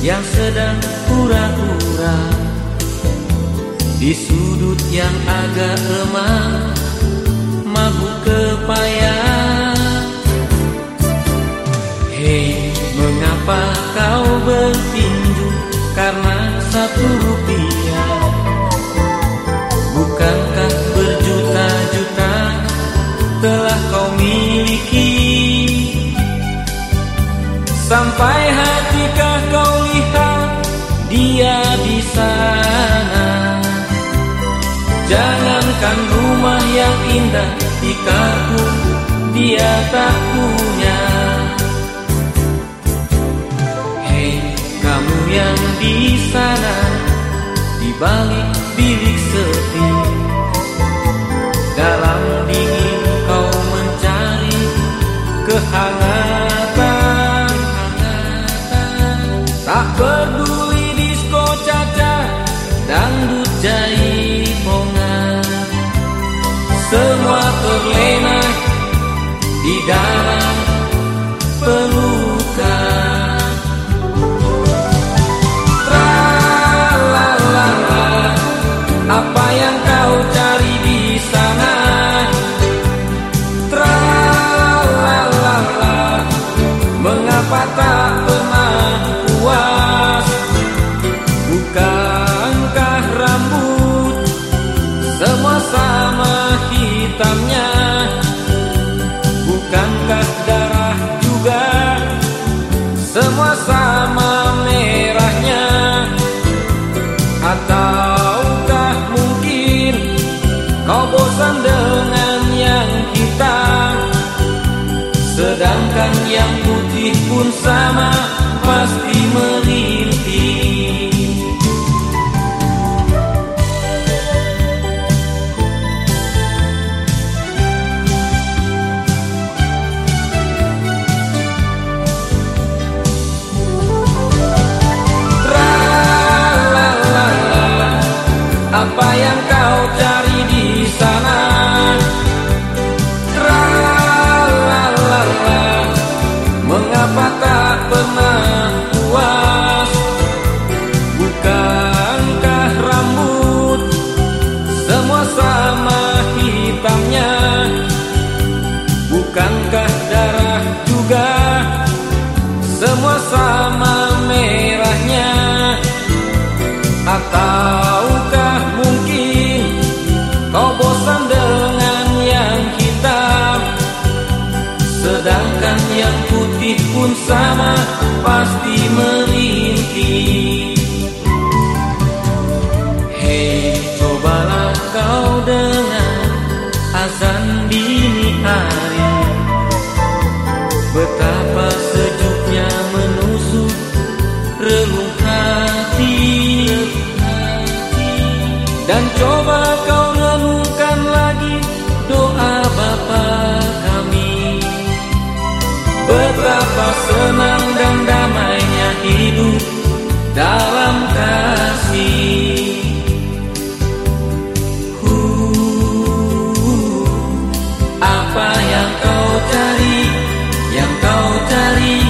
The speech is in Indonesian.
yang sedang pura-pura di sudut yang agak lemah mabuk kepayang Hei mengapa kau bertinju karena satu rupiah? Bukankah berjuta-juta telah kau miliki? Sampai hatikah kau lihat dia di sana Jangankan rumah yang indah di pun dia tak punya. Hei kamu yang di sana di balik bilik sepi pernah puas? Bukankah rambut semua sama hitamnya? Bukankah darah juga semua sama merahnya? Ataukah mungkin kau bosan dengan yang hitam? Sedangkan yang pun sama pasti Ataukah mungkin kau bosan dengan yang hitam Sedangkan yang putih pun sama pasti merintih Yang kau cari, yang kau cari